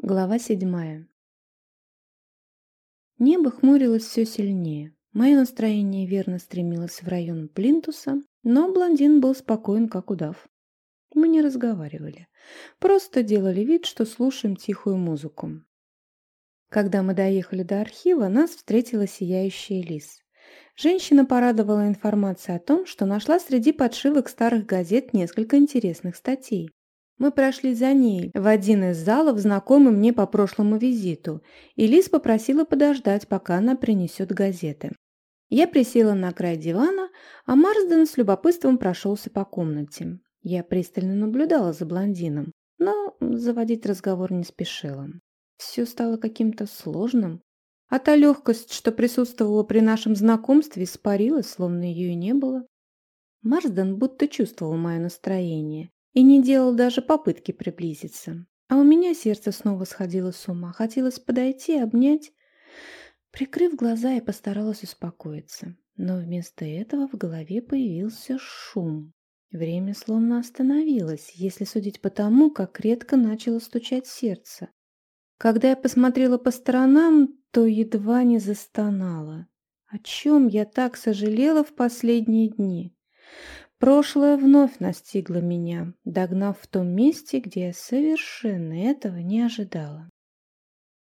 Глава седьмая. Небо хмурилось все сильнее. Мое настроение верно стремилось в район Плинтуса, но блондин был спокоен, как удав. Мы не разговаривали, просто делали вид, что слушаем тихую музыку. Когда мы доехали до архива, нас встретила сияющая лис. Женщина порадовала информацией о том, что нашла среди подшивок старых газет несколько интересных статей. Мы прошли за ней в один из залов, знакомый мне по прошлому визиту, и Лиз попросила подождать, пока она принесет газеты. Я присела на край дивана, а Марсден с любопытством прошелся по комнате. Я пристально наблюдала за блондином, но заводить разговор не спешила. Все стало каким-то сложным, а та легкость, что присутствовала при нашем знакомстве, испарилась, словно ее и не было. Марсден будто чувствовал мое настроение и не делал даже попытки приблизиться. А у меня сердце снова сходило с ума. Хотелось подойти, обнять. Прикрыв глаза, я постаралась успокоиться. Но вместо этого в голове появился шум. Время словно остановилось, если судить по тому, как редко начало стучать сердце. Когда я посмотрела по сторонам, то едва не застонала. О чем я так сожалела в последние дни? Прошлое вновь настигло меня, догнав в том месте, где я совершенно этого не ожидала.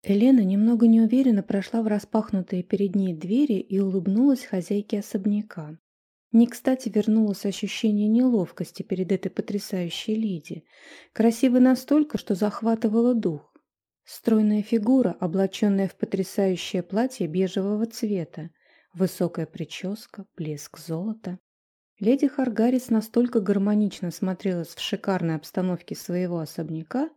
Елена немного неуверенно прошла в распахнутые перед ней двери и улыбнулась хозяйке особняка. Не кстати вернулось ощущение неловкости перед этой потрясающей леди, красивой настолько, что захватывала дух. Стройная фигура, облаченная в потрясающее платье бежевого цвета, высокая прическа, блеск золота. Леди Харгарис настолько гармонично смотрелась в шикарной обстановке своего особняка,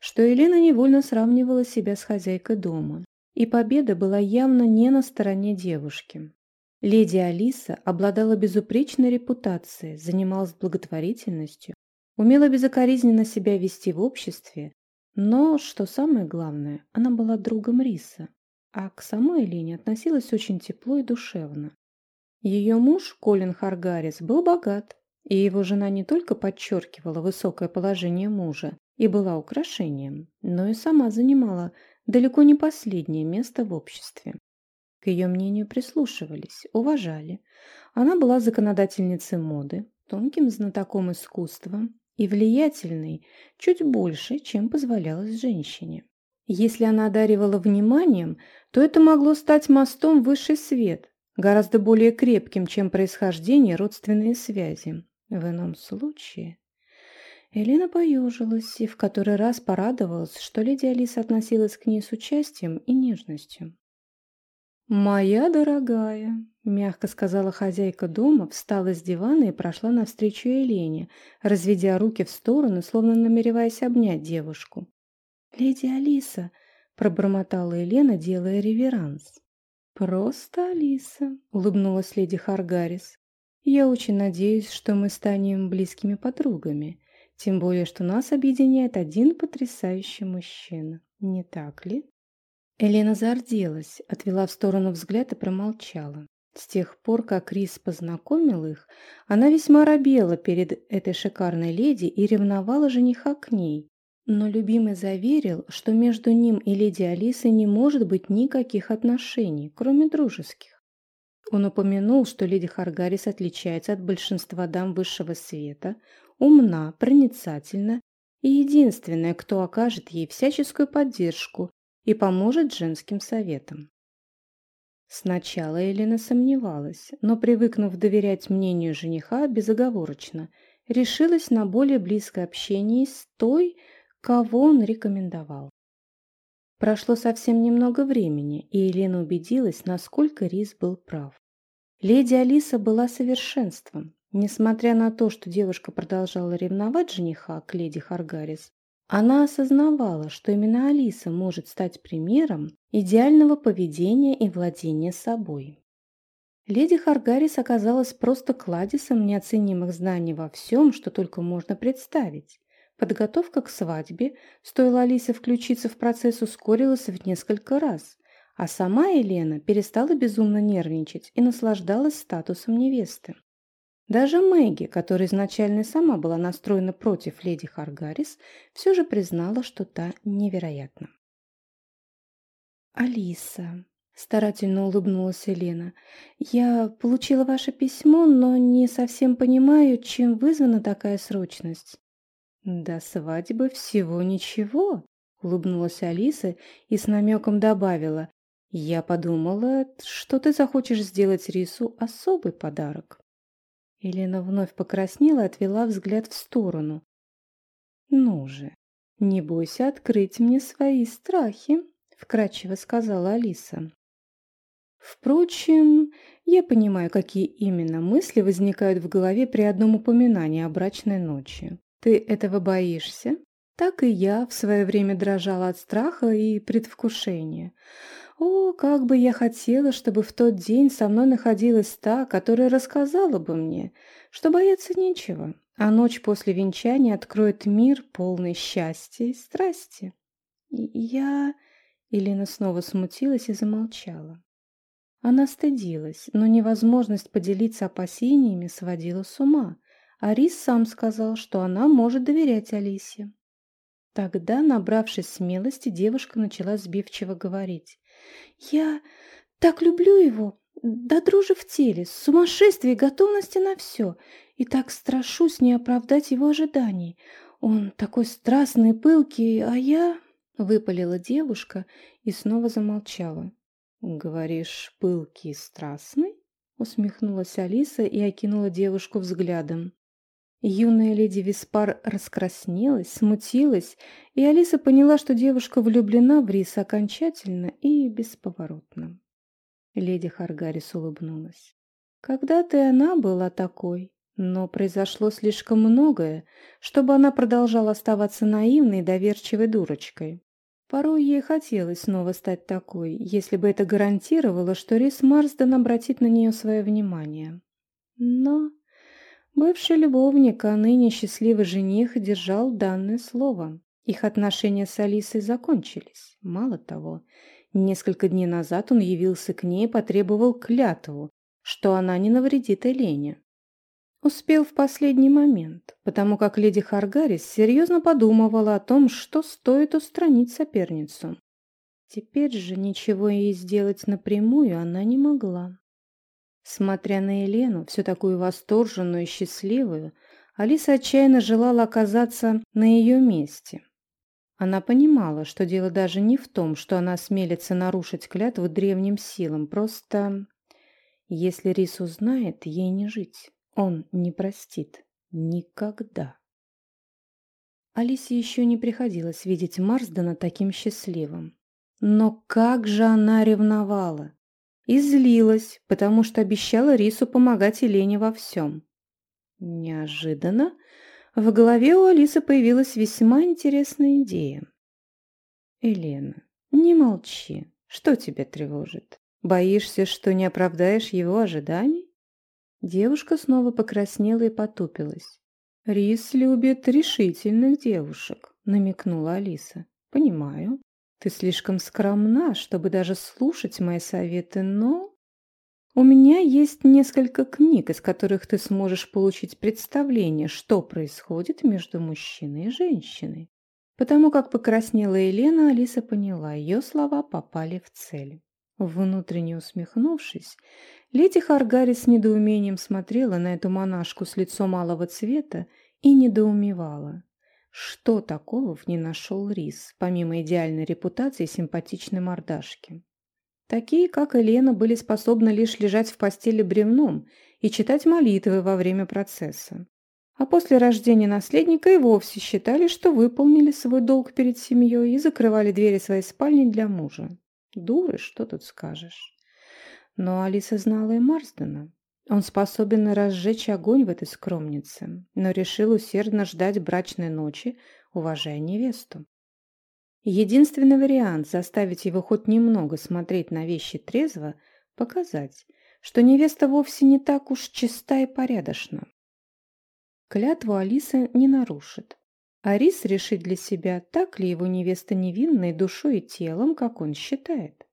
что Елена невольно сравнивала себя с хозяйкой дома. И победа была явно не на стороне девушки. Леди Алиса обладала безупречной репутацией, занималась благотворительностью, умела безукоризненно себя вести в обществе, но, что самое главное, она была другом Риса, а к самой Елене относилась очень тепло и душевно. Ее муж, Колин Харгарис, был богат, и его жена не только подчеркивала высокое положение мужа и была украшением, но и сама занимала далеко не последнее место в обществе. К ее мнению прислушивались, уважали. Она была законодательницей моды, тонким знатоком искусства и влиятельной чуть больше, чем позволялось женщине. Если она одаривала вниманием, то это могло стать мостом в высший свет, гораздо более крепким, чем происхождение родственные связи. В ином случае... Елена поежилась и в который раз порадовалась, что леди Алиса относилась к ней с участием и нежностью. «Моя дорогая», — мягко сказала хозяйка дома, встала с дивана и прошла навстречу Елене, разведя руки в сторону, словно намереваясь обнять девушку. «Леди Алиса», — пробормотала Елена, делая реверанс. «Просто Алиса», — улыбнулась леди Харгарис. «Я очень надеюсь, что мы станем близкими подругами, тем более, что нас объединяет один потрясающий мужчина, не так ли?» Елена зарделась, отвела в сторону взгляд и промолчала. С тех пор, как Рис познакомил их, она весьма робела перед этой шикарной леди и ревновала жениха к ней, но любимый заверил, что между ним и леди Алисой не может быть никаких отношений, кроме дружеских. Он упомянул, что леди Харгарис отличается от большинства дам высшего света, умна, проницательна и единственная, кто окажет ей всяческую поддержку и поможет женским советам. Сначала Елена сомневалась, но, привыкнув доверять мнению жениха безоговорочно, решилась на более близкое общение с той, кого он рекомендовал. Прошло совсем немного времени, и Елена убедилась, насколько Рис был прав. Леди Алиса была совершенством. Несмотря на то, что девушка продолжала ревновать жениха к леди Харгарис, она осознавала, что именно Алиса может стать примером идеального поведения и владения собой. Леди Харгарис оказалась просто кладезем неоценимых знаний во всем, что только можно представить. Подготовка к свадьбе, стоило Алисе включиться в процесс, ускорилась в несколько раз, а сама Елена перестала безумно нервничать и наслаждалась статусом невесты. Даже Мэгги, которая изначально сама была настроена против леди Харгарис, все же признала, что та невероятна. «Алиса», — старательно улыбнулась Елена, — «я получила ваше письмо, но не совсем понимаю, чем вызвана такая срочность». «До свадьбы всего ничего», — улыбнулась Алиса и с намеком добавила, «я подумала, что ты захочешь сделать Рису особый подарок». Елена вновь покраснела и отвела взгляд в сторону. «Ну же, не бойся открыть мне свои страхи», — вкратчиво сказала Алиса. «Впрочем, я понимаю, какие именно мысли возникают в голове при одном упоминании о брачной ночи. Ты этого боишься? Так и я в свое время дрожала от страха и предвкушения. О, как бы я хотела, чтобы в тот день со мной находилась та, которая рассказала бы мне, что бояться нечего, а ночь после венчания откроет мир, полный счастья и страсти. И я... Елена снова смутилась и замолчала. Она стыдилась, но невозможность поделиться опасениями сводила с ума, а Рис сам сказал, что она может доверять Алисе. Тогда, набравшись смелости, девушка начала сбивчиво говорить. «Я так люблю его, да дрожи в теле, сумасшествие готовности на все, и так страшусь не оправдать его ожиданий. Он такой страстный, пылкий, а я...» Выпалила девушка и снова замолчала. «Говоришь, пылкий страстный?» Усмехнулась Алиса и окинула девушку взглядом. Юная леди Виспар раскраснелась, смутилась, и Алиса поняла, что девушка влюблена в Риса окончательно и бесповоротно. Леди Харгарис улыбнулась. Когда-то и она была такой, но произошло слишком многое, чтобы она продолжала оставаться наивной и доверчивой дурочкой. Порой ей хотелось снова стать такой, если бы это гарантировало, что Рис Марсден обратит на нее свое внимание. Но Бывший любовник, а ныне счастливый жених держал данное слово. Их отношения с Алисой закончились. Мало того, несколько дней назад он явился к ней и потребовал клятву, что она не навредит Элене. Успел в последний момент, потому как леди Харгарис серьезно подумывала о том, что стоит устранить соперницу. Теперь же ничего ей сделать напрямую она не могла. Смотря на Елену, всю такую восторженную и счастливую, Алиса отчаянно желала оказаться на ее месте. Она понимала, что дело даже не в том, что она смелится нарушить клятву древним силам, просто если Рис узнает, ей не жить. Он не простит. Никогда. Алисе еще не приходилось видеть Марсдена таким счастливым. Но как же она ревновала! И злилась, потому что обещала Рису помогать Елене во всем. Неожиданно в голове у Алисы появилась весьма интересная идея. «Елена, не молчи. Что тебя тревожит? Боишься, что не оправдаешь его ожиданий?» Девушка снова покраснела и потупилась. «Рис любит решительных девушек», — намекнула Алиса. «Понимаю. Ты слишком скромна, чтобы даже слушать мои советы, но... У меня есть несколько книг, из которых ты сможешь получить представление, что происходит между мужчиной и женщиной. Потому как покраснела Елена, Алиса поняла, ее слова попали в цель. Внутренне усмехнувшись, леди Харгари с недоумением смотрела на эту монашку с лицом малого цвета и недоумевала. Что такого в ней нашел Рис, помимо идеальной репутации симпатичной мордашки? Такие, как Елена, были способны лишь лежать в постели бревном и читать молитвы во время процесса. А после рождения наследника и вовсе считали, что выполнили свой долг перед семьей и закрывали двери своей спальни для мужа. Дуры, что тут скажешь. Но Алиса знала и Марсдена. Он способен разжечь огонь в этой скромнице, но решил усердно ждать брачной ночи, уважая невесту. Единственный вариант заставить его хоть немного смотреть на вещи трезво – показать, что невеста вовсе не так уж чиста и порядочна. Клятву Алиса не нарушит. Арис решит для себя, так ли его невеста невинной душой и телом, как он считает.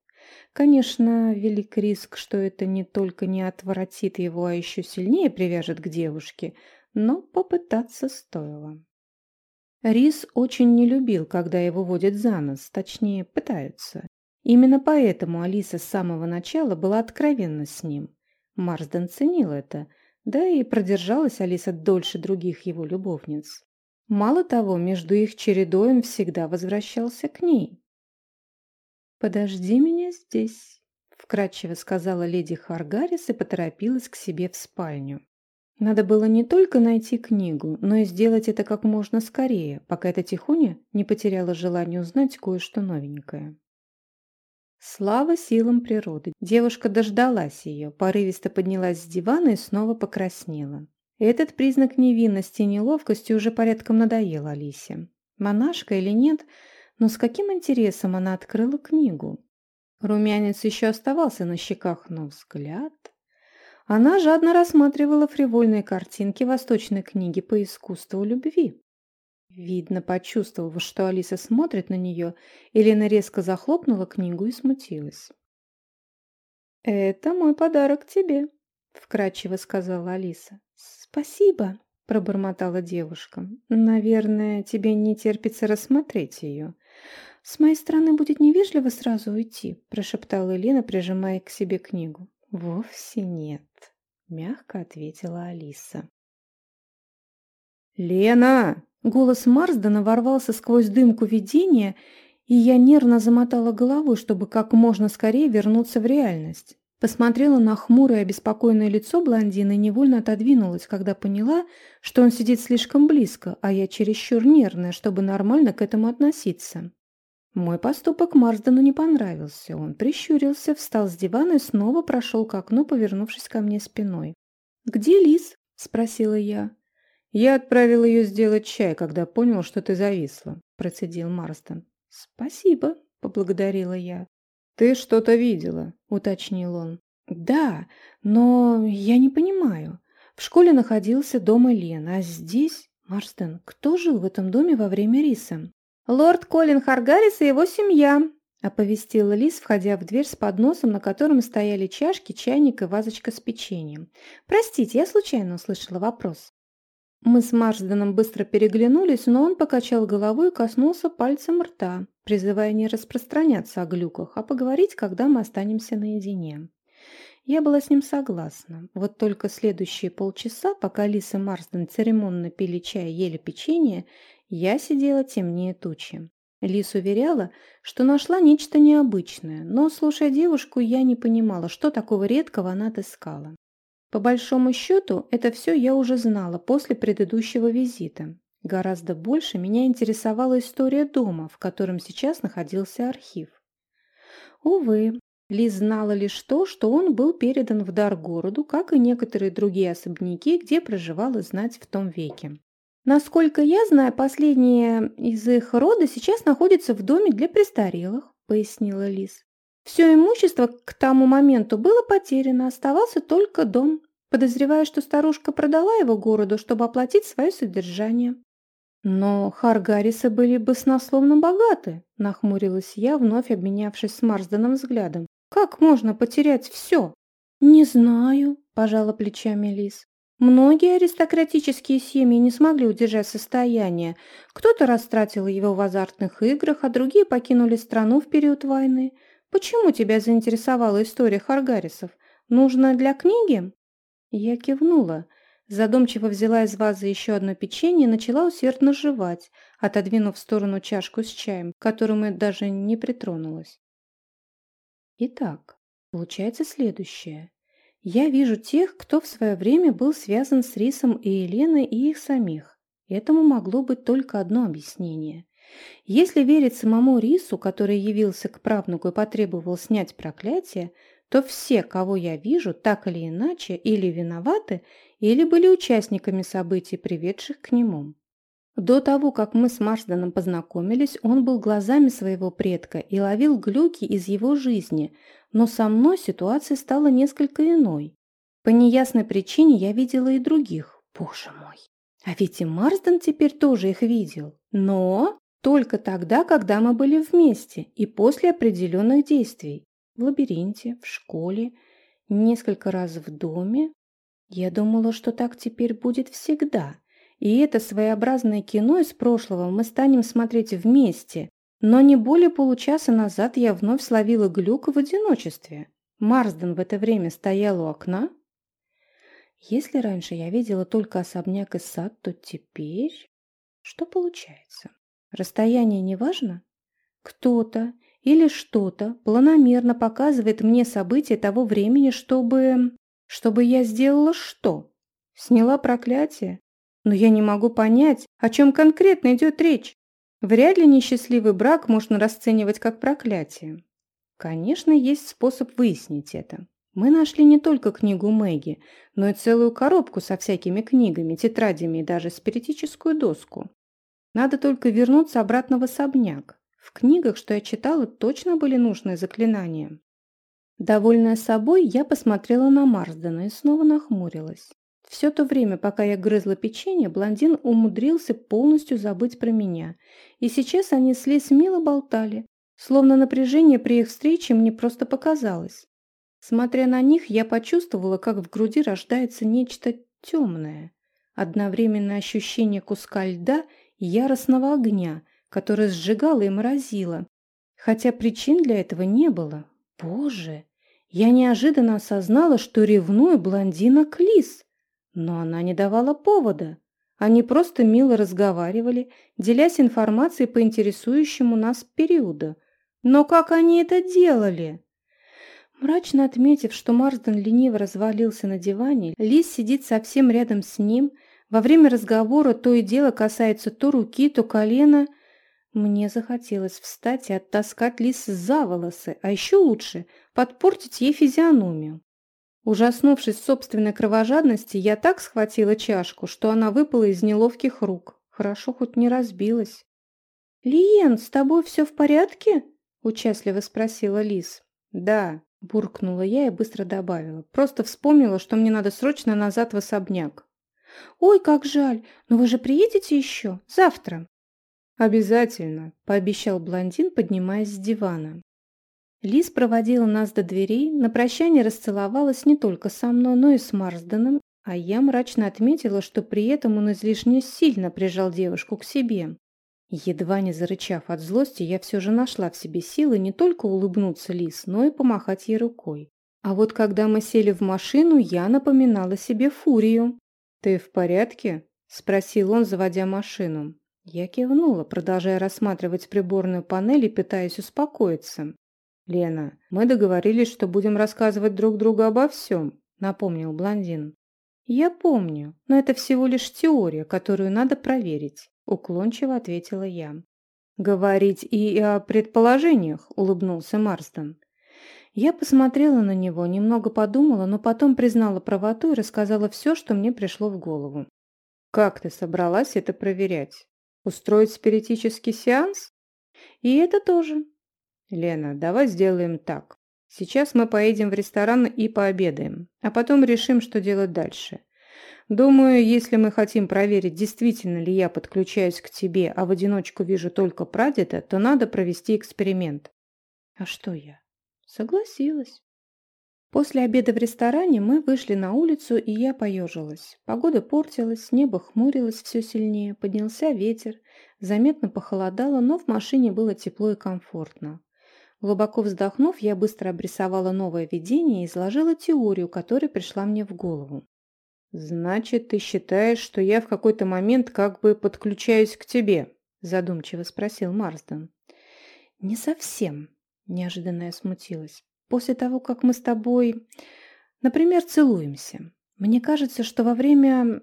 Конечно, велик риск, что это не только не отворотит его, а еще сильнее привяжет к девушке, но попытаться стоило. Рис очень не любил, когда его водят за нос, точнее, пытаются. Именно поэтому Алиса с самого начала была откровенна с ним. Марсден ценил это, да и продержалась Алиса дольше других его любовниц. Мало того, между их чередой он всегда возвращался к ней. «Подожди меня здесь», — вкратчиво сказала леди Харгарис и поторопилась к себе в спальню. Надо было не только найти книгу, но и сделать это как можно скорее, пока эта тихоня не потеряла желание узнать кое-что новенькое. Слава силам природы. Девушка дождалась ее, порывисто поднялась с дивана и снова покраснела. Этот признак невинности и неловкости уже порядком надоел Алисе. Монашка или нет, но с каким интересом она открыла книгу? Румянец еще оставался на щеках, но взгляд... Она жадно рассматривала фривольные картинки восточной книги по искусству любви. Видно, почувствовав, что Алиса смотрит на нее, Елена резко захлопнула книгу и смутилась. «Это мой подарок тебе», — вкратчиво сказала Алиса. «Спасибо», — пробормотала девушка. «Наверное, тебе не терпится рассмотреть ее». «С моей стороны будет невежливо сразу уйти», — прошептала Елена, прижимая к себе книгу. «Вовсе нет», — мягко ответила Алиса. «Лена!» Голос Марсдена ворвался сквозь дымку видения, и я нервно замотала головой, чтобы как можно скорее вернуться в реальность. Посмотрела на хмурое, обеспокоенное лицо блондина и невольно отодвинулась, когда поняла, что он сидит слишком близко, а я чересчур нервная, чтобы нормально к этому относиться. Мой поступок Марсдену не понравился. Он прищурился, встал с дивана и снова прошел к окну, повернувшись ко мне спиной. «Где Лис?» – спросила я. «Я отправил ее сделать чай, когда понял, что ты зависла», – процедил Марстон. «Спасибо», – поблагодарила я. «Ты что-то видела», – уточнил он. «Да, но я не понимаю. В школе находился дом Элен, а здесь... Марстон, кто жил в этом доме во время риса?» «Лорд Колин Харгарис и его семья», – оповестила Лис, входя в дверь с подносом, на котором стояли чашки, чайник и вазочка с печеньем. «Простите, я случайно услышала вопрос». Мы с Марсденом быстро переглянулись, но он покачал головой и коснулся пальцем рта, призывая не распространяться о глюках, а поговорить, когда мы останемся наедине. Я была с ним согласна. Вот только следующие полчаса, пока Лис и Марсден церемонно пили чай и ели печенье, я сидела темнее тучи. Лис уверяла, что нашла нечто необычное, но, слушая девушку, я не понимала, что такого редкого она отыскала. По большому счету, это все я уже знала после предыдущего визита. Гораздо больше меня интересовала история дома, в котором сейчас находился архив. Увы, Ли знала лишь то, что он был передан в дар городу, как и некоторые другие особняки, где проживала знать в том веке. «Насколько я знаю, последняя из их рода сейчас находится в доме для престарелых», — пояснила Лиз. «Все имущество к тому моменту было потеряно, оставался только дом подозревая, что старушка продала его городу, чтобы оплатить свое содержание. «Но Харгарисы были баснословно богаты», – нахмурилась я, вновь обменявшись с Марсденом взглядом. «Как можно потерять все?» «Не знаю», – пожала плечами Лис. Многие аристократические семьи не смогли удержать состояние. Кто-то растратил его в азартных играх, а другие покинули страну в период войны. Почему тебя заинтересовала история Харгарисов? Нужно для книги? Я кивнула, задумчиво взяла из вазы еще одно печенье и начала усердно жевать, отодвинув в сторону чашку с чаем, к которому даже не притронулась. Итак, получается следующее. Я вижу тех, кто в свое время был связан с Рисом и Еленой и их самих. Этому могло быть только одно объяснение. Если верить самому Рису, который явился к правнуку и потребовал снять проклятие, то все, кого я вижу, так или иначе или виноваты, или были участниками событий, приведших к нему. До того, как мы с Марсденом познакомились, он был глазами своего предка и ловил глюки из его жизни, но со мной ситуация стала несколько иной. По неясной причине я видела и других. Боже мой! А ведь и Марсден теперь тоже их видел. Но только тогда, когда мы были вместе и после определенных действий. В лабиринте, в школе, несколько раз в доме. Я думала, что так теперь будет всегда. И это своеобразное кино из прошлого мы станем смотреть вместе. Но не более получаса назад я вновь словила глюк в одиночестве. Марсден в это время стоял у окна. Если раньше я видела только особняк и сад, то теперь... Что получается? Расстояние не важно? Кто-то или что-то планомерно показывает мне события того времени, чтобы... Чтобы я сделала что? Сняла проклятие? Но я не могу понять, о чем конкретно идет речь. Вряд ли несчастливый брак можно расценивать как проклятие. Конечно, есть способ выяснить это. Мы нашли не только книгу Мэгги, но и целую коробку со всякими книгами, тетрадями и даже спиритическую доску. Надо только вернуться обратно в особняк. В книгах, что я читала, точно были нужные заклинания. Довольная собой, я посмотрела на Марсдена и снова нахмурилась. Все то время, пока я грызла печенье, блондин умудрился полностью забыть про меня. И сейчас они с Лис мило болтали, словно напряжение при их встрече мне просто показалось. Смотря на них, я почувствовала, как в груди рождается нечто темное. Одновременное ощущение куска льда и яростного огня, которое сжигало и морозило. Хотя причин для этого не было. Боже! Я неожиданно осознала, что ревную блондина Клис. Но она не давала повода. Они просто мило разговаривали, делясь информацией по интересующему нас периоду. Но как они это делали? Мрачно отметив, что Марсден лениво развалился на диване, Лис сидит совсем рядом с ним. Во время разговора то и дело касается то руки, то колена. Мне захотелось встать и оттаскать Лис за волосы, а еще лучше – подпортить ей физиономию. Ужаснувшись собственной кровожадности, я так схватила чашку, что она выпала из неловких рук. Хорошо хоть не разбилась. «Лиен, с тобой все в порядке?» – участливо спросила Лис. «Да», – буркнула я и быстро добавила. «Просто вспомнила, что мне надо срочно назад в особняк». «Ой, как жаль! Но вы же приедете еще? Завтра?» «Обязательно», – пообещал блондин, поднимаясь с дивана. Лис проводила нас до дверей, на прощание расцеловалась не только со мной, но и с Марсденом, а я мрачно отметила, что при этом он излишне сильно прижал девушку к себе. Едва не зарычав от злости, я все же нашла в себе силы не только улыбнуться Лис, но и помахать ей рукой. А вот когда мы сели в машину, я напоминала себе фурию. «Ты в порядке?» – спросил он, заводя машину. Я кивнула, продолжая рассматривать приборную панель и пытаясь успокоиться. «Лена, мы договорились, что будем рассказывать друг другу обо всем», — напомнил блондин. «Я помню, но это всего лишь теория, которую надо проверить», — уклончиво ответила я. «Говорить и о предположениях», — улыбнулся Марстон. Я посмотрела на него, немного подумала, но потом признала правоту и рассказала все, что мне пришло в голову. «Как ты собралась это проверять? Устроить спиритический сеанс?» «И это тоже», «Лена, давай сделаем так. Сейчас мы поедем в ресторан и пообедаем, а потом решим, что делать дальше. Думаю, если мы хотим проверить, действительно ли я подключаюсь к тебе, а в одиночку вижу только прадеда, то надо провести эксперимент». «А что я?» «Согласилась». После обеда в ресторане мы вышли на улицу, и я поежилась. Погода портилась, небо хмурилось все сильнее, поднялся ветер, заметно похолодало, но в машине было тепло и комфортно. Глубоко вздохнув, я быстро обрисовала новое видение и изложила теорию, которая пришла мне в голову. «Значит, ты считаешь, что я в какой-то момент как бы подключаюсь к тебе?» задумчиво спросил Марсден. «Не совсем», – неожиданно я смутилась. «После того, как мы с тобой, например, целуемся, мне кажется, что во время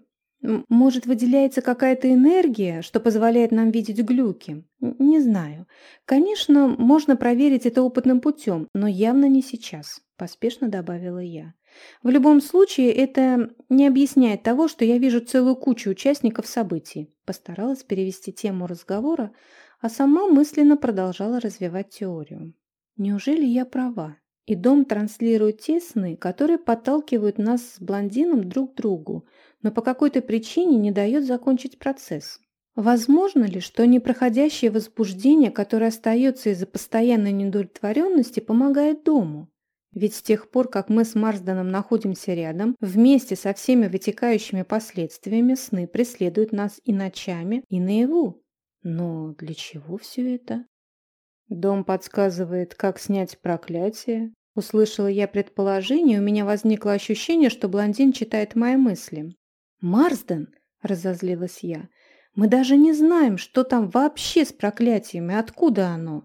может, выделяется какая-то энергия, что позволяет нам видеть глюки? Не знаю. Конечно, можно проверить это опытным путем, но явно не сейчас, поспешно добавила я. В любом случае, это не объясняет того, что я вижу целую кучу участников событий. Постаралась перевести тему разговора, а сама мысленно продолжала развивать теорию. Неужели я права? И дом транслирует те сны, которые подталкивают нас с блондином друг к другу, но по какой-то причине не дает закончить процесс. Возможно ли, что непроходящее возбуждение, которое остается из-за постоянной неудовлетворенности, помогает дому? Ведь с тех пор, как мы с Марсденом находимся рядом, вместе со всеми вытекающими последствиями сны преследуют нас и ночами, и наяву. Но для чего все это? Дом подсказывает, как снять проклятие. Услышала я предположение, у меня возникло ощущение, что блондин читает мои мысли. «Марсден!» – разозлилась я. «Мы даже не знаем, что там вообще с проклятиями, откуда оно!»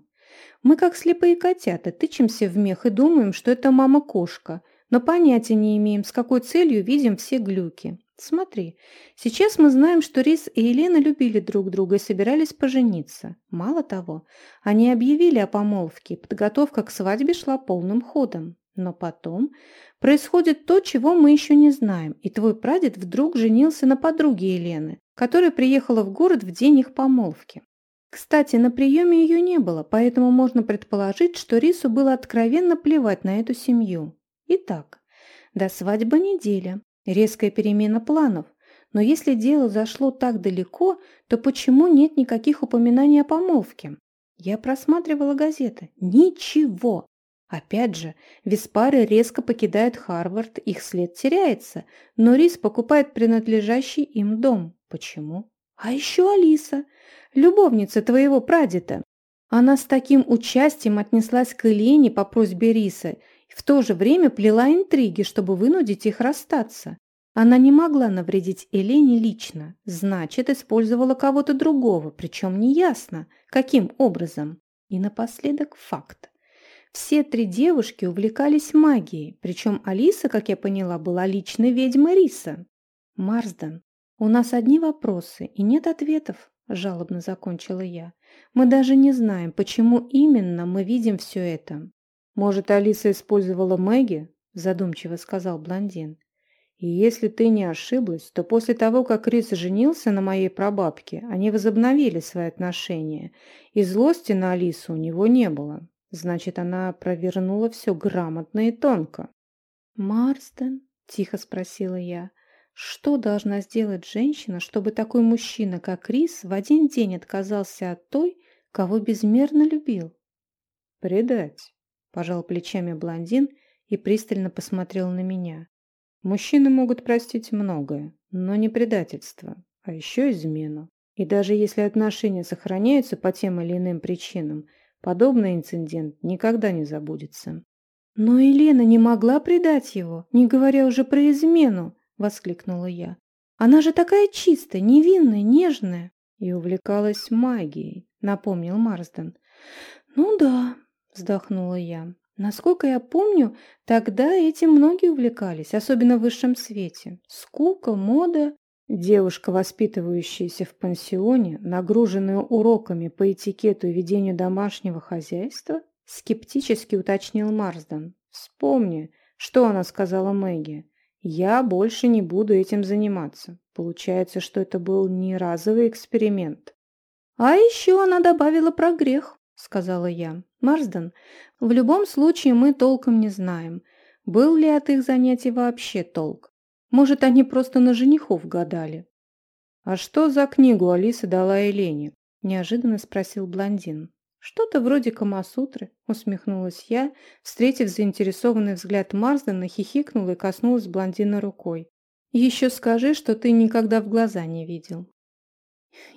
Мы, как слепые котята, тычемся в мех и думаем, что это мама-кошка, но понятия не имеем, с какой целью видим все глюки. Смотри, сейчас мы знаем, что Рис и Елена любили друг друга и собирались пожениться. Мало того, они объявили о помолвке, подготовка к свадьбе шла полным ходом. Но потом происходит то, чего мы еще не знаем, и твой прадед вдруг женился на подруге Елены, которая приехала в город в день их помолвки. Кстати, на приеме ее не было, поэтому можно предположить, что Рису было откровенно плевать на эту семью. Итак, до свадьбы неделя, резкая перемена планов. Но если дело зашло так далеко, то почему нет никаких упоминаний о помолвке? Я просматривала газеты. Ничего. Опять же, Виспары резко покидают Харвард, их след теряется, но Рис покупает принадлежащий им дом. Почему? А еще Алиса любовница твоего прадеда. Она с таким участием отнеслась к Елене по просьбе Риса в то же время плела интриги, чтобы вынудить их расстаться. Она не могла навредить Елене лично, значит, использовала кого-то другого, причем неясно, каким образом. И напоследок факт. Все три девушки увлекались магией, причем Алиса, как я поняла, была личной ведьмой Риса. Марсден, у нас одни вопросы и нет ответов. – жалобно закончила я. «Мы даже не знаем, почему именно мы видим все это». «Может, Алиса использовала Мэгги?» – задумчиво сказал блондин. «И если ты не ошиблась, то после того, как Рис женился на моей прабабке, они возобновили свои отношения, и злости на Алису у него не было. Значит, она провернула все грамотно и тонко». «Марстон?» – тихо спросила я. Что должна сделать женщина, чтобы такой мужчина, как Рис, в один день отказался от той, кого безмерно любил? «Предать», – пожал плечами блондин и пристально посмотрел на меня. «Мужчины могут простить многое, но не предательство, а еще измену. И даже если отношения сохраняются по тем или иным причинам, подобный инцидент никогда не забудется». «Но Елена не могла предать его, не говоря уже про измену», – воскликнула я. «Она же такая чистая, невинная, нежная!» «И увлекалась магией», – напомнил Марсден. «Ну да», – вздохнула я. «Насколько я помню, тогда этим многие увлекались, особенно в высшем свете. Скука, мода...» Девушка, воспитывающаяся в пансионе, нагруженная уроками по этикету и ведению домашнего хозяйства, скептически уточнил Марсден. «Вспомни, что она сказала Мэгги. Я больше не буду этим заниматься. Получается, что это был не разовый эксперимент. А еще она добавила про грех, сказала я. Марсден, в любом случае мы толком не знаем, был ли от их занятий вообще толк. Может, они просто на женихов гадали. А что за книгу Алиса дала Елене? Неожиданно спросил блондин. «Что-то вроде Камасутры», — усмехнулась я, встретив заинтересованный взгляд Марсдена, хихикнула и коснулась блондина рукой. «Еще скажи, что ты никогда в глаза не видел».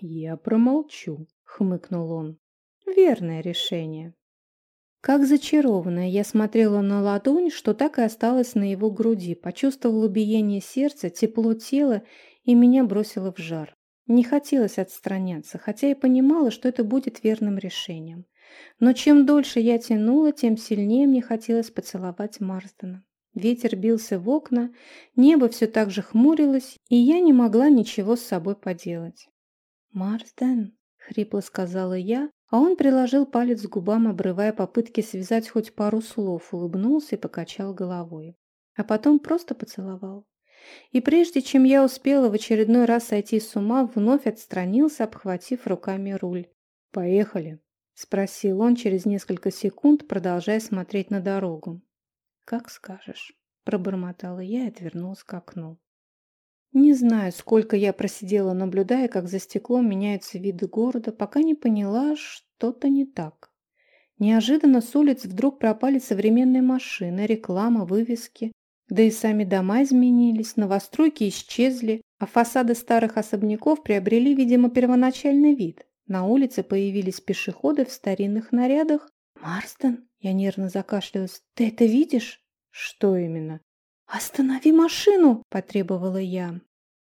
«Я промолчу», — хмыкнул он. «Верное решение». Как зачарованная, я смотрела на ладонь, что так и осталось на его груди, почувствовала биение сердца, тепло тела и меня бросило в жар. Не хотелось отстраняться, хотя и понимала, что это будет верным решением. Но чем дольше я тянула, тем сильнее мне хотелось поцеловать Марсдена. Ветер бился в окна, небо все так же хмурилось, и я не могла ничего с собой поделать. «Марсден», — хрипло сказала я, а он приложил палец к губам, обрывая попытки связать хоть пару слов, улыбнулся и покачал головой. А потом просто поцеловал. И прежде чем я успела в очередной раз сойти с ума, вновь отстранился, обхватив руками руль. «Поехали», — спросил он через несколько секунд, продолжая смотреть на дорогу. «Как скажешь», — пробормотала я и отвернулась к окну. Не знаю, сколько я просидела, наблюдая, как за стеклом меняются виды города, пока не поняла, что-то не так. Неожиданно с улиц вдруг пропали современные машины, реклама, вывески. Да и сами дома изменились, новостройки исчезли, а фасады старых особняков приобрели, видимо, первоначальный вид. На улице появились пешеходы в старинных нарядах. «Марстон?» – я нервно закашлялась. «Ты это видишь?» «Что именно?» «Останови машину!» – потребовала я.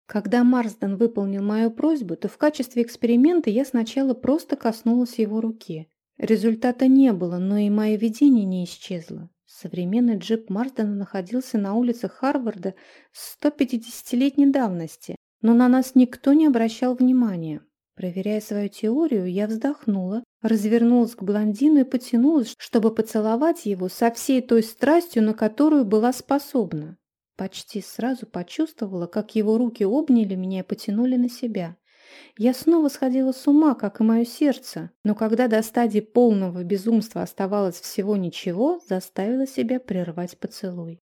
Когда Марсден выполнил мою просьбу, то в качестве эксперимента я сначала просто коснулась его руки. Результата не было, но и мое видение не исчезло. Современный джип Марсдена находился на улицах Харварда с 150-летней давности, но на нас никто не обращал внимания. Проверяя свою теорию, я вздохнула, развернулась к блондину и потянулась, чтобы поцеловать его со всей той страстью, на которую была способна. Почти сразу почувствовала, как его руки обняли меня и потянули на себя. Я снова сходила с ума, как и мое сердце, но когда до стадии полного безумства оставалось всего ничего, заставила себя прервать поцелуй.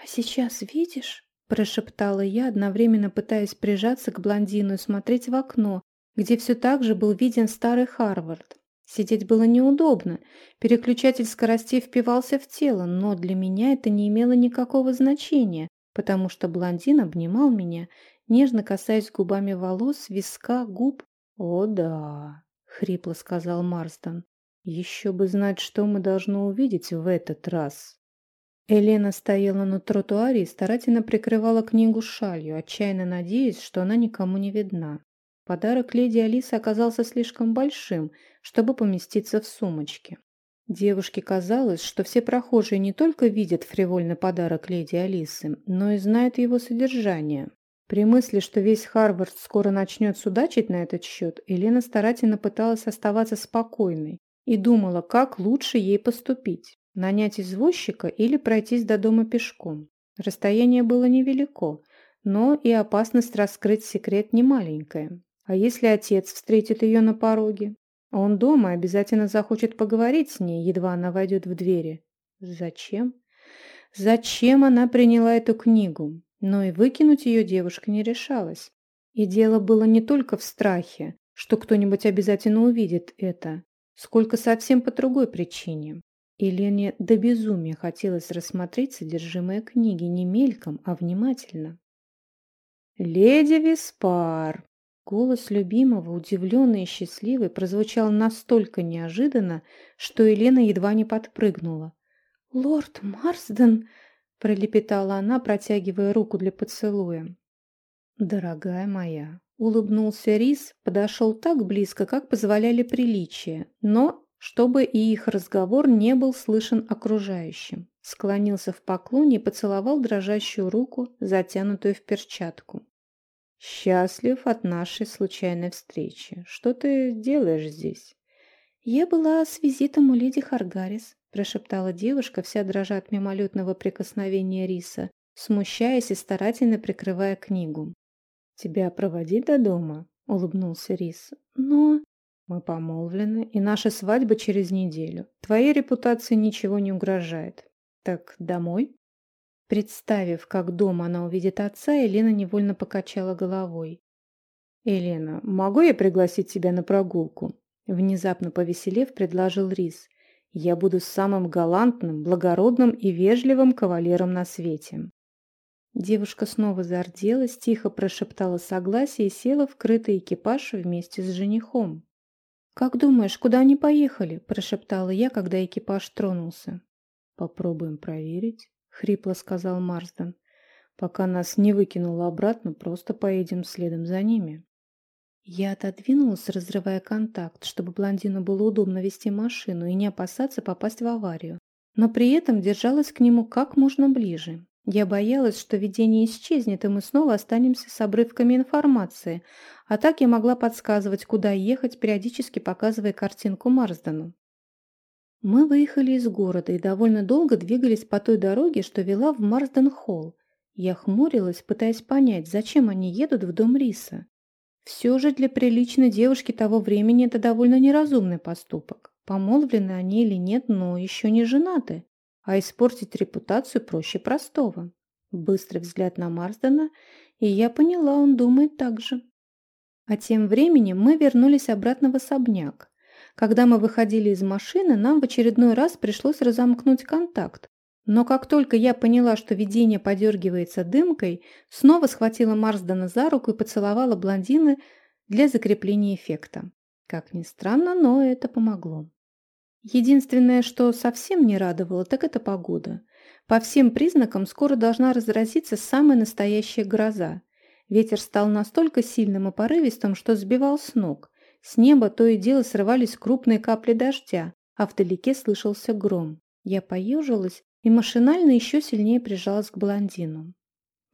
«А сейчас видишь?» – прошептала я, одновременно пытаясь прижаться к блондину и смотреть в окно, где все так же был виден старый Харвард. Сидеть было неудобно, переключатель скоростей впивался в тело, но для меня это не имело никакого значения, потому что блондин обнимал меня, нежно касаясь губами волос, виска, губ. «О да», — хрипло сказал Марстон, — «еще бы знать, что мы должны увидеть в этот раз». Елена стояла на тротуаре и старательно прикрывала книгу шалью, отчаянно надеясь, что она никому не видна. Подарок леди Алисы оказался слишком большим, чтобы поместиться в сумочке. Девушке казалось, что все прохожие не только видят фривольный подарок леди Алисы, но и знают его содержание. При мысли, что весь Харвард скоро начнет судачить на этот счет, Елена старательно пыталась оставаться спокойной и думала, как лучше ей поступить – нанять извозчика или пройтись до дома пешком. Расстояние было невелико, но и опасность раскрыть секрет немаленькая. А если отец встретит ее на пороге? Он дома обязательно захочет поговорить с ней, едва она войдет в двери. Зачем? Зачем она приняла эту книгу? Но и выкинуть ее девушка не решалась. И дело было не только в страхе, что кто-нибудь обязательно увидит это, сколько совсем по другой причине. Елене до безумия хотелось рассмотреть содержимое книги не мельком, а внимательно. «Леди Виспар!» Голос любимого, удивленный и счастливый, прозвучал настолько неожиданно, что Елена едва не подпрыгнула. «Лорд Марсден!» — пролепетала она, протягивая руку для поцелуя. «Дорогая моя!» — улыбнулся Рис, подошел так близко, как позволяли приличия, но чтобы и их разговор не был слышен окружающим. Склонился в поклоне и поцеловал дрожащую руку, затянутую в перчатку. «Счастлив от нашей случайной встречи. Что ты делаешь здесь?» «Я была с визитом у леди Харгарис», – прошептала девушка, вся дрожа от мимолетного прикосновения риса, смущаясь и старательно прикрывая книгу. «Тебя проводить до дома?» – улыбнулся Рис. «Но...» «Мы помолвлены, и наша свадьба через неделю. Твоей репутации ничего не угрожает. Так домой?» Представив, как дома она увидит отца, Елена невольно покачала головой. «Елена, могу я пригласить тебя на прогулку?» Внезапно повеселев, предложил Рис. «Я буду самым галантным, благородным и вежливым кавалером на свете». Девушка снова зарделась, тихо прошептала согласие и села в крытый экипаж вместе с женихом. «Как думаешь, куда они поехали?» – прошептала я, когда экипаж тронулся. «Попробуем проверить» хрипло сказал Марсден. Пока нас не выкинуло обратно, просто поедем следом за ними. Я отодвинулась, разрывая контакт, чтобы блондину было удобно вести машину и не опасаться попасть в аварию. Но при этом держалась к нему как можно ближе. Я боялась, что видение исчезнет, и мы снова останемся с обрывками информации, а так я могла подсказывать, куда ехать, периодически показывая картинку Марсдену. Мы выехали из города и довольно долго двигались по той дороге, что вела в Марсден-Холл. Я хмурилась, пытаясь понять, зачем они едут в дом Риса. Все же для приличной девушки того времени это довольно неразумный поступок. Помолвлены они или нет, но еще не женаты. А испортить репутацию проще простого. Быстрый взгляд на Марсдена, и я поняла, он думает так же. А тем временем мы вернулись обратно в особняк. Когда мы выходили из машины, нам в очередной раз пришлось разомкнуть контакт. Но как только я поняла, что видение подергивается дымкой, снова схватила Марсдена за руку и поцеловала блондины для закрепления эффекта. Как ни странно, но это помогло. Единственное, что совсем не радовало, так это погода. По всем признакам скоро должна разразиться самая настоящая гроза. Ветер стал настолько сильным и порывистым, что сбивал с ног. С неба то и дело срывались крупные капли дождя, а вдалеке слышался гром. Я поежилась и машинально еще сильнее прижалась к блондину.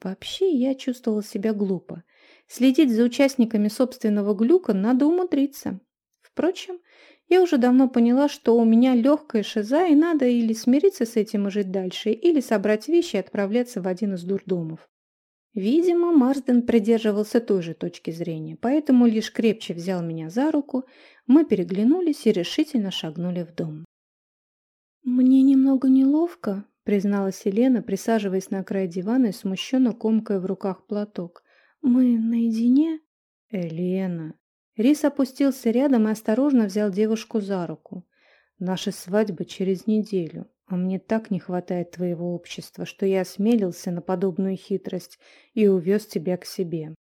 Вообще я чувствовала себя глупо. Следить за участниками собственного глюка надо умудриться. Впрочем, я уже давно поняла, что у меня легкая шиза, и надо или смириться с этим и жить дальше, или собрать вещи и отправляться в один из дурдомов. Видимо, Марсден придерживался той же точки зрения, поэтому лишь крепче взял меня за руку, мы переглянулись и решительно шагнули в дом. «Мне немного неловко», — призналась Елена, присаживаясь на край дивана и смущенно комкая в руках платок. «Мы наедине?» «Елена!» Рис опустился рядом и осторожно взял девушку за руку. «Наша свадьба через неделю, а мне так не хватает твоего общества, что я осмелился на подобную хитрость и увез тебя к себе.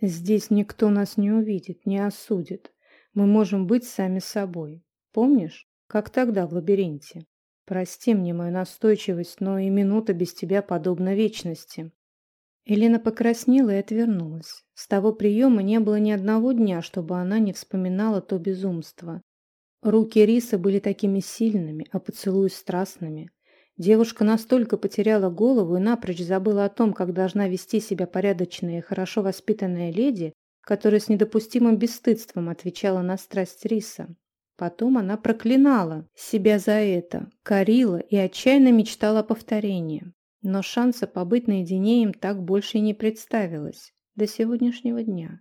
Здесь никто нас не увидит, не осудит. Мы можем быть сами собой. Помнишь, как тогда в лабиринте? Прости мне мою настойчивость, но и минута без тебя подобна вечности». Елена покраснела и отвернулась. С того приема не было ни одного дня, чтобы она не вспоминала то безумство. Руки Риса были такими сильными, а поцелуи страстными. Девушка настолько потеряла голову и напрочь забыла о том, как должна вести себя порядочная и хорошо воспитанная леди, которая с недопустимым бесстыдством отвечала на страсть Риса. Потом она проклинала себя за это, корила и отчаянно мечтала о повторении. Но шанса побыть наедине им так больше и не представилось до сегодняшнего дня.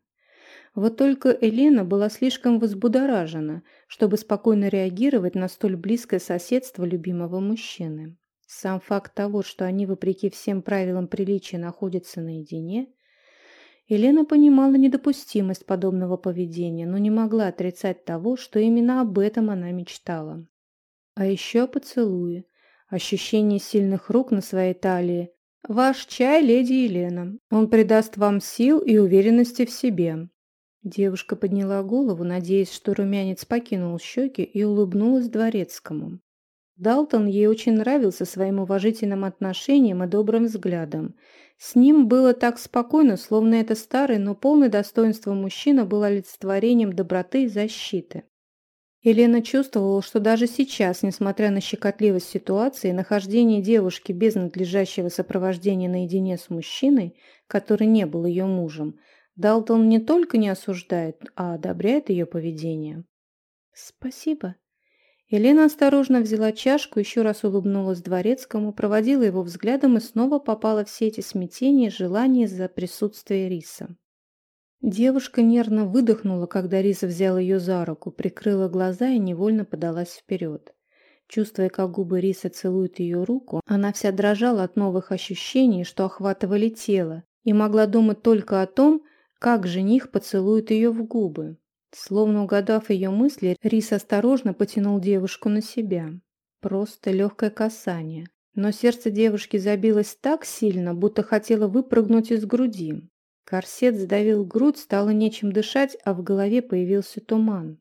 Вот только Елена была слишком возбудоражена, чтобы спокойно реагировать на столь близкое соседство любимого мужчины. Сам факт того, что они, вопреки всем правилам приличия, находятся наедине, Елена понимала недопустимость подобного поведения, но не могла отрицать того, что именно об этом она мечтала. А еще поцелуи, ощущение сильных рук на своей талии. «Ваш чай, леди Елена. Он придаст вам сил и уверенности в себе». Девушка подняла голову, надеясь, что румянец покинул щеки, и улыбнулась дворецкому. Далтон ей очень нравился своим уважительным отношением и добрым взглядом. С ним было так спокойно, словно это старый, но полный достоинства мужчина был олицетворением доброты и защиты. Елена чувствовала, что даже сейчас, несмотря на щекотливость ситуации, нахождение девушки без надлежащего сопровождения наедине с мужчиной, который не был ее мужем, Далтон не только не осуждает, а одобряет ее поведение. «Спасибо». Елена осторожно взяла чашку, еще раз улыбнулась дворецкому, проводила его взглядом и снова попала в все эти смятения и желания за присутствие риса. Девушка нервно выдохнула, когда Риса взял ее за руку, прикрыла глаза и невольно подалась вперед. Чувствуя, как губы Риса целуют ее руку, она вся дрожала от новых ощущений, что охватывали тело, и могла думать только о том, как жених поцелует ее в губы. Словно угадав ее мысли, Рис осторожно потянул девушку на себя. Просто легкое касание. Но сердце девушки забилось так сильно, будто хотело выпрыгнуть из груди. Корсет сдавил грудь, стало нечем дышать, а в голове появился туман.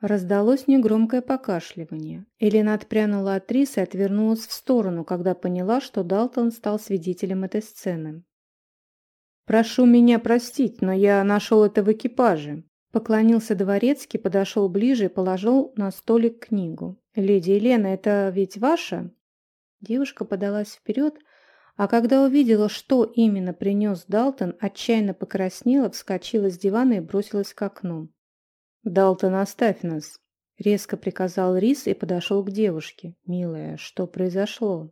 Раздалось негромкое покашливание. Элина отпрянула от риса и отвернулась в сторону, когда поняла, что Далтон стал свидетелем этой сцены. «Прошу меня простить, но я нашел это в экипаже». Поклонился дворецкий, подошел ближе и положил на столик книгу. «Леди Елена, это ведь ваша?» Девушка подалась вперед, а когда увидела, что именно принес Далтон, отчаянно покраснела, вскочила с дивана и бросилась к окну. «Далтон, оставь нас!» — резко приказал Рис и подошел к девушке. «Милая, что произошло?»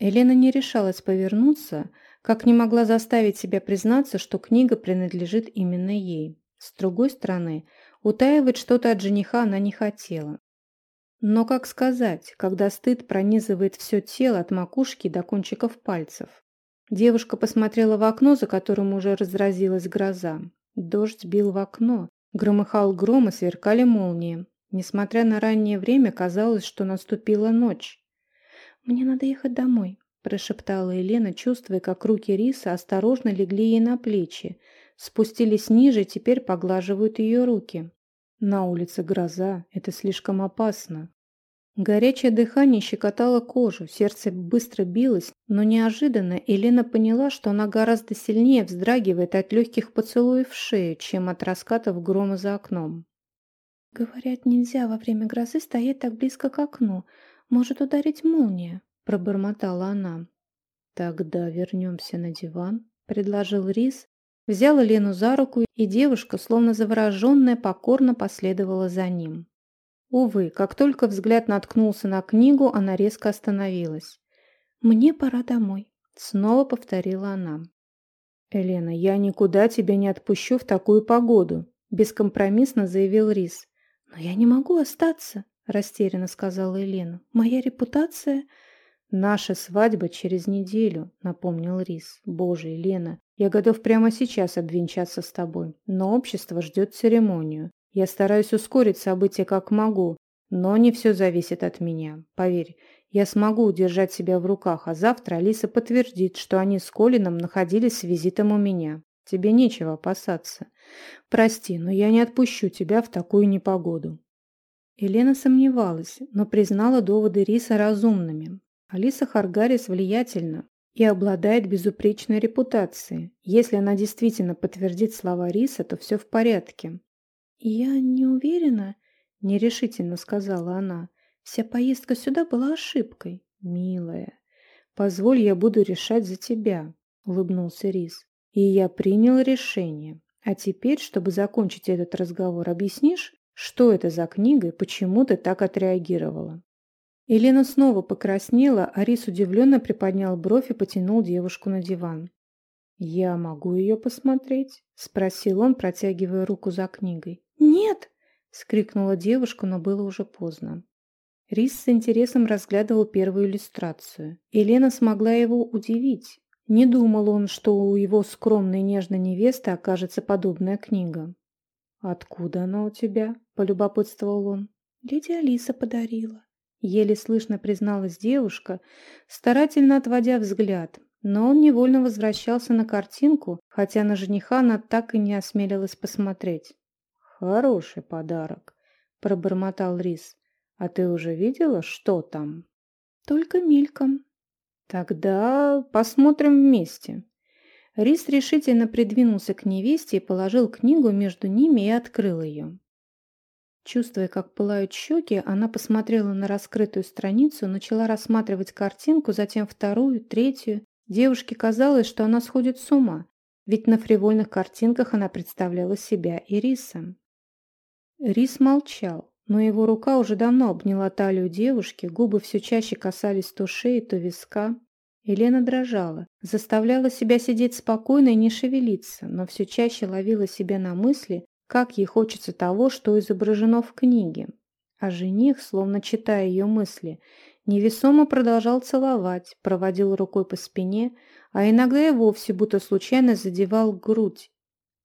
Елена не решалась повернуться, как не могла заставить себя признаться, что книга принадлежит именно ей. С другой стороны, утаивать что-то от жениха она не хотела. Но как сказать, когда стыд пронизывает все тело от макушки до кончиков пальцев? Девушка посмотрела в окно, за которым уже разразилась гроза. Дождь бил в окно, громыхал гром и сверкали молнии. Несмотря на раннее время, казалось, что наступила ночь. «Мне надо ехать домой», – прошептала Елена, чувствуя, как руки Риса осторожно легли ей на плечи, спустились ниже, теперь поглаживают ее руки. На улице гроза, это слишком опасно. Горячее дыхание щекотало кожу, сердце быстро билось, но неожиданно Елена поняла, что она гораздо сильнее вздрагивает от легких поцелуев в шею, чем от раскатов грома за окном. «Говорят, нельзя во время грозы стоять так близко к окну. Может ударить молния», – пробормотала она. «Тогда вернемся на диван», – предложил Рис, взял Лену за руку, и девушка, словно завороженная, покорно последовала за ним. Увы, как только взгляд наткнулся на книгу, она резко остановилась. «Мне пора домой», — снова повторила она. «Елена, я никуда тебя не отпущу в такую погоду», — бескомпромиссно заявил Рис. «Но я не могу остаться», — растерянно сказала Елена. «Моя репутация...» «Наша свадьба через неделю», — напомнил Рис. «Боже, Елена, я готов прямо сейчас обвенчаться с тобой, но общество ждет церемонию. Я стараюсь ускорить события как могу, но не все зависит от меня. Поверь, я смогу удержать себя в руках, а завтра Алиса подтвердит, что они с Колином находились с визитом у меня. Тебе нечего опасаться. Прости, но я не отпущу тебя в такую непогоду». Елена сомневалась, но признала доводы Риса разумными. Алиса Харгарис влиятельна и обладает безупречной репутацией. Если она действительно подтвердит слова Риса, то все в порядке. «Я не уверена», — нерешительно сказала она. «Вся поездка сюда была ошибкой». «Милая, позволь, я буду решать за тебя», — улыбнулся Рис. «И я принял решение. А теперь, чтобы закончить этот разговор, объяснишь, что это за книга и почему ты так отреагировала?» Елена снова покраснела, а Рис удивленно приподнял бровь и потянул девушку на диван. «Я могу ее посмотреть?» – спросил он, протягивая руку за книгой. «Нет!» – скрикнула девушка, но было уже поздно. Рис с интересом разглядывал первую иллюстрацию. Елена смогла его удивить. Не думал он, что у его скромной нежной невесты окажется подобная книга. «Откуда она у тебя?» – полюбопытствовал он. «Леди Алиса подарила». Еле слышно призналась девушка, старательно отводя взгляд, но он невольно возвращался на картинку, хотя на жениха она так и не осмелилась посмотреть. «Хороший подарок», — пробормотал Рис. «А ты уже видела, что там?» «Только мельком». «Тогда посмотрим вместе». Рис решительно придвинулся к невесте и положил книгу между ними и открыл ее. Чувствуя, как пылают щеки, она посмотрела на раскрытую страницу, начала рассматривать картинку, затем вторую, третью. Девушке казалось, что она сходит с ума, ведь на фривольных картинках она представляла себя и Риса. Рис молчал, но его рука уже давно обняла талию девушки, губы все чаще касались то шеи, то виска. Елена дрожала, заставляла себя сидеть спокойно и не шевелиться, но все чаще ловила себя на мысли, как ей хочется того, что изображено в книге. А жених, словно читая ее мысли, невесомо продолжал целовать, проводил рукой по спине, а иногда и вовсе будто случайно задевал грудь.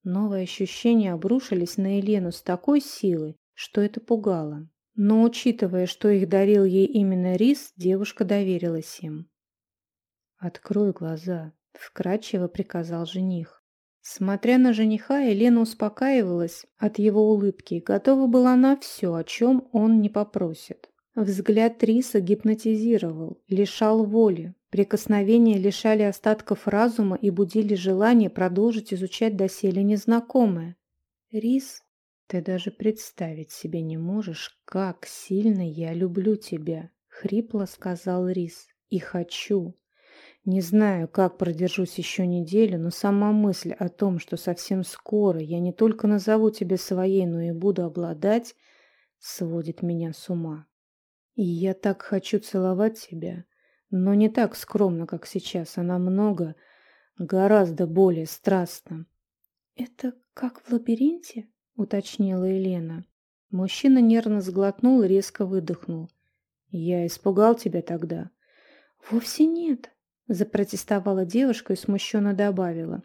Новые ощущения обрушились на Елену с такой силой, что это пугало. Но, учитывая, что их дарил ей именно Рис, девушка доверилась им. «Открой глаза», — вкратчиво приказал жених. Смотря на жениха, Елена успокаивалась от его улыбки, готова была на все, о чем он не попросит. Взгляд Риса гипнотизировал, лишал воли. Прикосновения лишали остатков разума и будили желание продолжить изучать доселе незнакомое. «Рис, ты даже представить себе не можешь, как сильно я люблю тебя», — хрипло сказал Рис. «И хочу. Не знаю, как продержусь еще неделю, но сама мысль о том, что совсем скоро я не только назову тебя своей, но и буду обладать, сводит меня с ума. И я так хочу целовать тебя, но не так скромно, как сейчас, а намного, гораздо более страстно. «Это как в лабиринте?» — уточнила Елена. Мужчина нервно сглотнул и резко выдохнул. «Я испугал тебя тогда?» «Вовсе нет», Запротестовала девушка и смущенно добавила.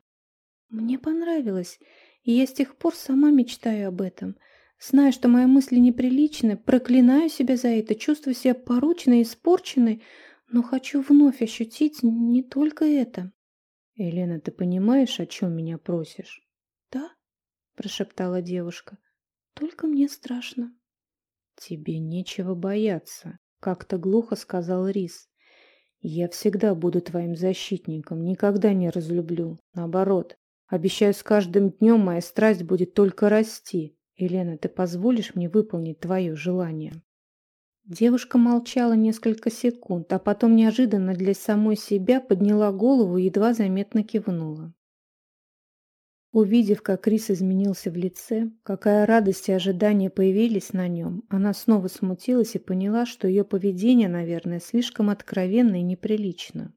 Мне понравилось, и я с тех пор сама мечтаю об этом. Зная, что мои мысли неприличны, проклинаю себя за это, чувствую себя порученной и испорченной, но хочу вновь ощутить не только это. «Елена, ты понимаешь, о чем меня просишь?» «Да», — прошептала девушка, — «только мне страшно». «Тебе нечего бояться», — как-то глухо сказал Рис. «Я всегда буду твоим защитником, никогда не разлюблю. Наоборот, обещаю, с каждым днем моя страсть будет только расти. Елена, ты позволишь мне выполнить твое желание?» Девушка молчала несколько секунд, а потом неожиданно для самой себя подняла голову и едва заметно кивнула. Увидев, как Рис изменился в лице, какая радость и ожидание появились на нем, она снова смутилась и поняла, что ее поведение, наверное, слишком откровенно и неприлично.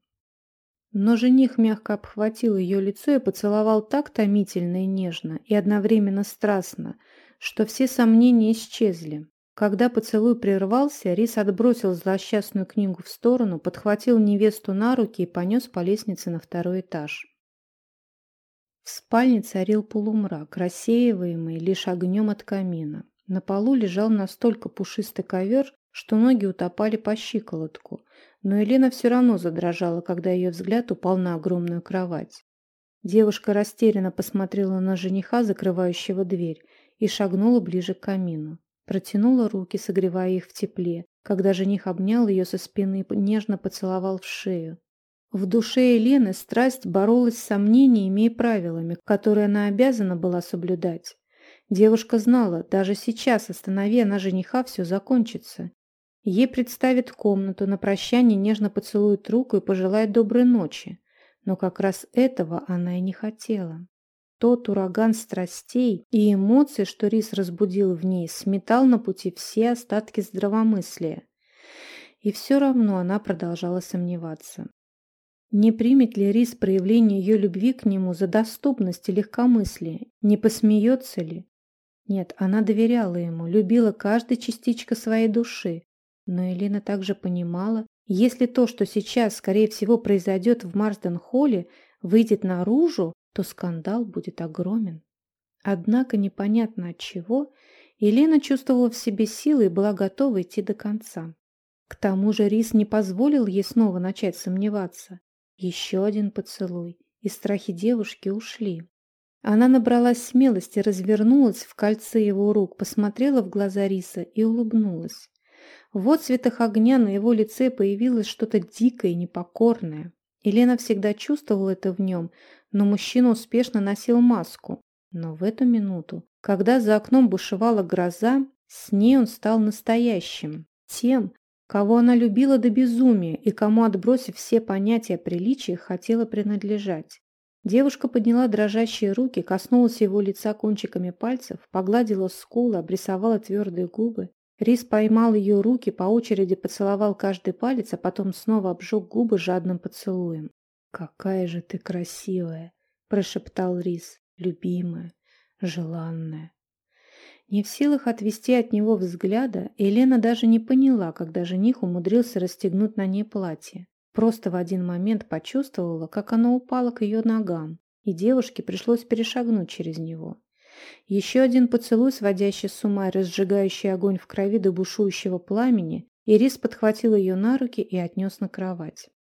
Но жених мягко обхватил ее лицо и поцеловал так томительно и нежно, и одновременно страстно, что все сомнения исчезли. Когда поцелуй прервался, Рис отбросил злосчастную книгу в сторону, подхватил невесту на руки и понес по лестнице на второй этаж. В спальне царил полумрак, рассеиваемый лишь огнем от камина. На полу лежал настолько пушистый ковер, что ноги утопали по щиколотку, но Елена все равно задрожала, когда ее взгляд упал на огромную кровать. Девушка растерянно посмотрела на жениха, закрывающего дверь, и шагнула ближе к камину. Протянула руки, согревая их в тепле, когда жених обнял ее со спины и нежно поцеловал в шею. В душе Елены страсть боролась с сомнениями и правилами, которые она обязана была соблюдать. Девушка знала, даже сейчас, останови она жениха, все закончится. Ей представит комнату, на прощание нежно поцелует руку и пожелает доброй ночи. Но как раз этого она и не хотела. Тот ураган страстей и эмоций, что Рис разбудил в ней, сметал на пути все остатки здравомыслия. И все равно она продолжала сомневаться. Не примет ли Рис проявление ее любви к нему за доступность и легкомыслие? Не посмеется ли? Нет, она доверяла ему, любила каждой частичкой своей души. Но Елена также понимала, если то, что сейчас, скорее всего, произойдет в Марсден-холле, выйдет наружу, то скандал будет огромен. Однако непонятно от чего, Елена чувствовала в себе силы и была готова идти до конца. К тому же Рис не позволил ей снова начать сомневаться. Еще один поцелуй, и страхи девушки ушли. Она набралась смелости, развернулась в кольце его рук, посмотрела в глаза Риса и улыбнулась. В отцветах огня на его лице появилось что-то дикое и непокорное. Елена всегда чувствовала это в нем, но мужчина успешно носил маску. Но в эту минуту, когда за окном бушевала гроза, с ней он стал настоящим, тем, кого она любила до безумия и кому, отбросив все понятия приличия, хотела принадлежать. Девушка подняла дрожащие руки, коснулась его лица кончиками пальцев, погладила скулы, обрисовала твердые губы. Рис поймал ее руки, по очереди поцеловал каждый палец, а потом снова обжег губы жадным поцелуем. «Какая же ты красивая!» – прошептал Рис. «Любимая, желанная». Не в силах отвести от него взгляда, Елена даже не поняла, когда жених умудрился расстегнуть на ней платье. Просто в один момент почувствовала, как оно упало к ее ногам, и девушке пришлось перешагнуть через него. Еще один поцелуй, сводящий с ума и разжигающий огонь в крови до бушующего пламени, Ирис подхватил ее на руки и отнес на кровать.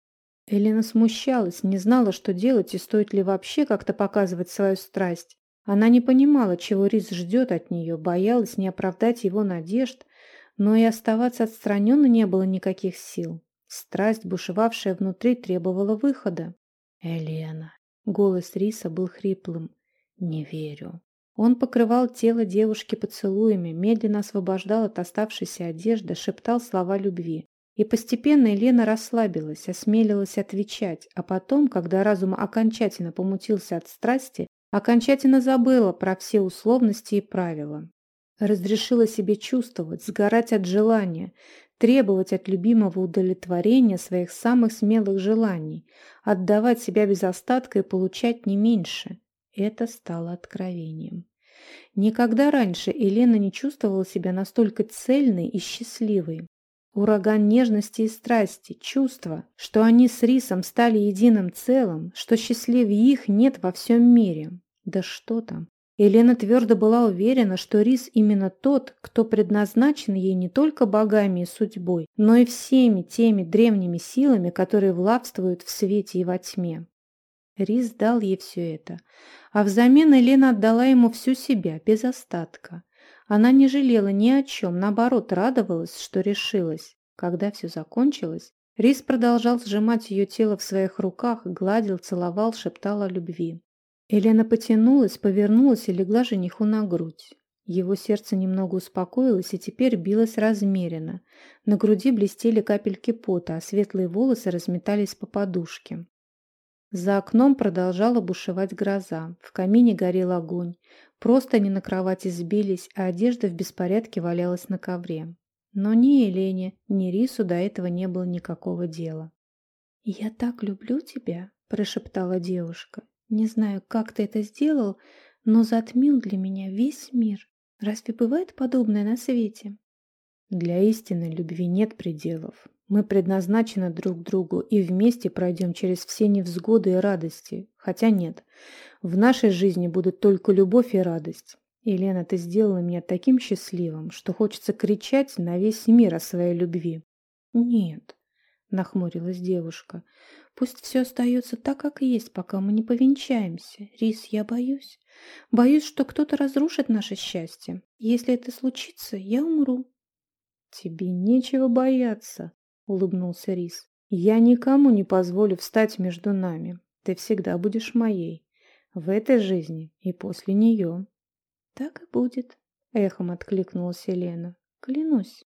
Елена смущалась, не знала, что делать и стоит ли вообще как-то показывать свою страсть. Она не понимала, чего Рис ждет от нее, боялась не оправдать его надежд, но и оставаться отстраненно не было никаких сил. Страсть, бушевавшая внутри, требовала выхода. «Елена!» Голос Риса был хриплым. «Не верю». Он покрывал тело девушки поцелуями, медленно освобождал от оставшейся одежды, шептал слова любви. И постепенно Елена расслабилась, осмелилась отвечать, а потом, когда разум окончательно помутился от страсти, Окончательно забыла про все условности и правила. Разрешила себе чувствовать, сгорать от желания, требовать от любимого удовлетворения своих самых смелых желаний, отдавать себя без остатка и получать не меньше. Это стало откровением. Никогда раньше Елена не чувствовала себя настолько цельной и счастливой. Ураган нежности и страсти, чувства, что они с Рисом стали единым целым, что счастливее их нет во всем мире. Да что там. Елена твердо была уверена, что Рис именно тот, кто предназначен ей не только богами и судьбой, но и всеми теми древними силами, которые властвуют в свете и во тьме. Рис дал ей все это, а взамен Елена отдала ему всю себя, без остатка. Она не жалела ни о чем, наоборот, радовалась, что решилась. Когда все закончилось, Рис продолжал сжимать ее тело в своих руках, гладил, целовал, шептал о любви. Елена потянулась, повернулась и легла жениху на грудь. Его сердце немного успокоилось и теперь билось размеренно. На груди блестели капельки пота, а светлые волосы разметались по подушке. За окном продолжала бушевать гроза, в камине горел огонь, просто не на кровати сбились, а одежда в беспорядке валялась на ковре. Но ни Елене, ни Рису до этого не было никакого дела. «Я так люблю тебя», – прошептала девушка. «Не знаю, как ты это сделал, но затмил для меня весь мир. Разве бывает подобное на свете?» Для истинной любви нет пределов. Мы предназначены друг другу и вместе пройдем через все невзгоды и радости. Хотя нет, в нашей жизни будут только любовь и радость. Елена, ты сделала меня таким счастливым, что хочется кричать на весь мир о своей любви. Нет, нахмурилась девушка. Пусть все остается так, как есть, пока мы не повенчаемся. Рис, я боюсь. Боюсь, что кто-то разрушит наше счастье. Если это случится, я умру. Тебе нечего бояться, — улыбнулся Рис. «Я никому не позволю встать между нами. Ты всегда будешь моей. В этой жизни и после нее». «Так и будет», — эхом откликнулась Елена. «Клянусь».